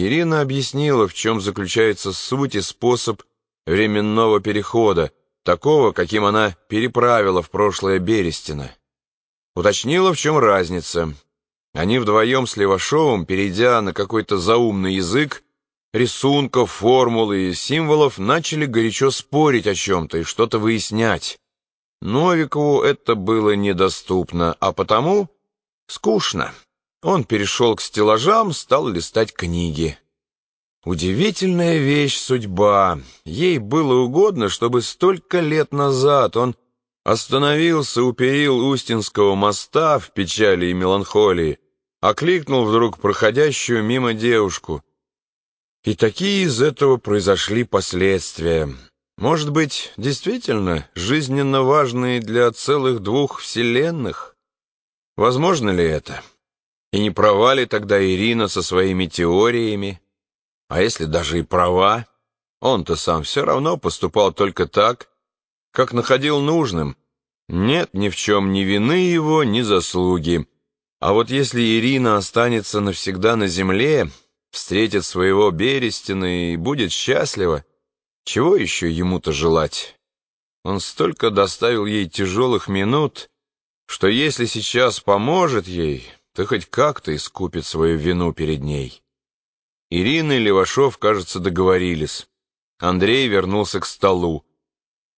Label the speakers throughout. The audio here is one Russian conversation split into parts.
Speaker 1: Ирина объяснила, в чем заключается суть и способ временного перехода, такого, каким она переправила в прошлое Берестина. Уточнила, в чем разница. Они вдвоем с Левашовым, перейдя на какой-то заумный язык, рисунков, формул и символов, начали горячо спорить о чем-то и что-то выяснять. Новикову это было недоступно, а потому скучно. Он перешел к стеллажам, стал листать книги. Удивительная вещь судьба. Ей было угодно, чтобы столько лет назад он остановился у перил Устинского моста в печали и меланхолии, окликнул вдруг проходящую мимо девушку. И такие из этого произошли последствия. Может быть, действительно жизненно важные для целых двух вселенных? Возможно ли это? И не права ли тогда Ирина со своими теориями? А если даже и права, он-то сам все равно поступал только так, как находил нужным. Нет ни в чем ни вины его, ни заслуги. А вот если Ирина останется навсегда на земле, встретит своего Берестина и будет счастлива, чего еще ему-то желать? Он столько доставил ей тяжелых минут, что если сейчас поможет ей, то хоть как-то искупит свою вину перед ней. Ирина и Левашов, кажется, договорились. Андрей вернулся к столу.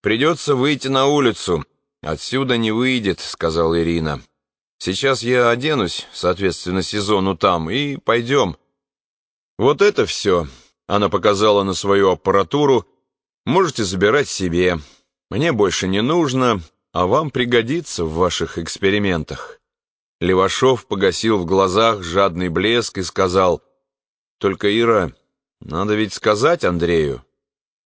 Speaker 1: «Придется выйти на улицу. Отсюда не выйдет», — сказала Ирина. «Сейчас я оденусь, соответственно, сезону там, и пойдем». «Вот это все», — она показала на свою аппаратуру, — «можете забирать себе. Мне больше не нужно, а вам пригодится в ваших экспериментах». Левашов погасил в глазах жадный блеск и сказал — только, Ира, надо ведь сказать Андрею.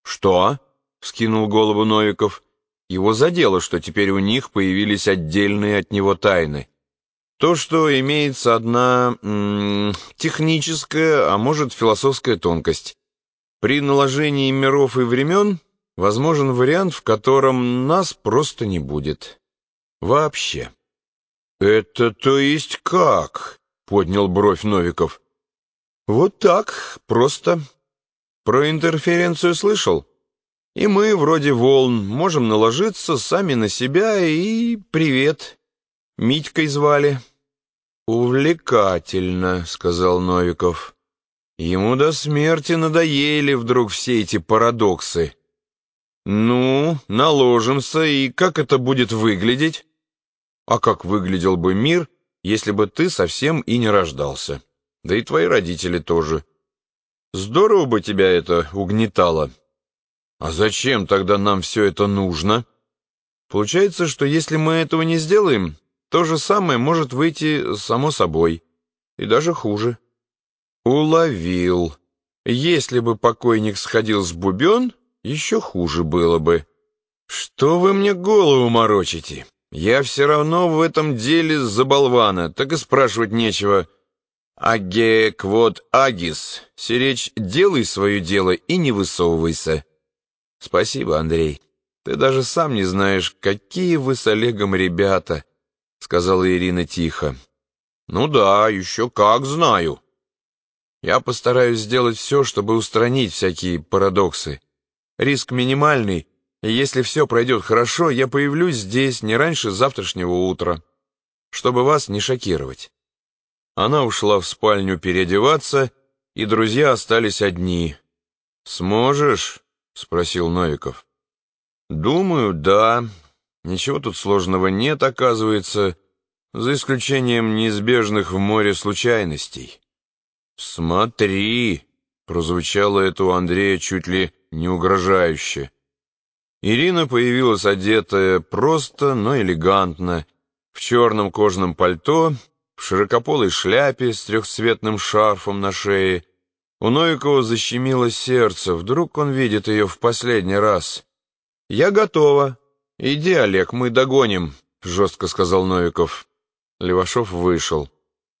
Speaker 1: Что? Скинул голову Новиков. Его задело, что теперь у них появились отдельные от него тайны. То, что имеется одна м -м, техническая, а может философская тонкость. При наложении миров и времен возможен вариант, в котором нас просто не будет. Вообще. «Это то есть как?» — поднял бровь Новиков. Вот так, просто. Про интерференцию слышал? И мы, вроде волн, можем наложиться сами на себя и привет. Митькой звали. «Увлекательно», — сказал Новиков. Ему до смерти надоели вдруг все эти парадоксы. «Ну, наложимся, и как это будет выглядеть?» «А как выглядел бы мир, если бы ты совсем и не рождался?» да и твои родители тоже. Здорово бы тебя это угнетало. А зачем тогда нам все это нужно? Получается, что если мы этого не сделаем, то же самое может выйти само собой, и даже хуже. Уловил. Если бы покойник сходил с бубен, еще хуже было бы. Что вы мне голову морочите? Я все равно в этом деле за болвана, так и спрашивать нечего. «Аге квот агис, сиречь, делай свое дело и не высовывайся». «Спасибо, Андрей. Ты даже сам не знаешь, какие вы с Олегом ребята», — сказала Ирина тихо. «Ну да, еще как знаю». «Я постараюсь сделать все, чтобы устранить всякие парадоксы. Риск минимальный, если все пройдет хорошо, я появлюсь здесь не раньше завтрашнего утра, чтобы вас не шокировать». Она ушла в спальню переодеваться, и друзья остались одни. «Сможешь?» — спросил Новиков. «Думаю, да. Ничего тут сложного нет, оказывается, за исключением неизбежных в море случайностей». «Смотри!» — прозвучало это у Андрея чуть ли не угрожающе. Ирина появилась одетая просто, но элегантно, в черном кожаном пальто в широкополой шляпе с трехцветным шарфом на шее. У Новикова защемило сердце, вдруг он видит ее в последний раз. «Я готова. Иди, Олег, мы догоним», — жестко сказал Новиков. Левашов вышел.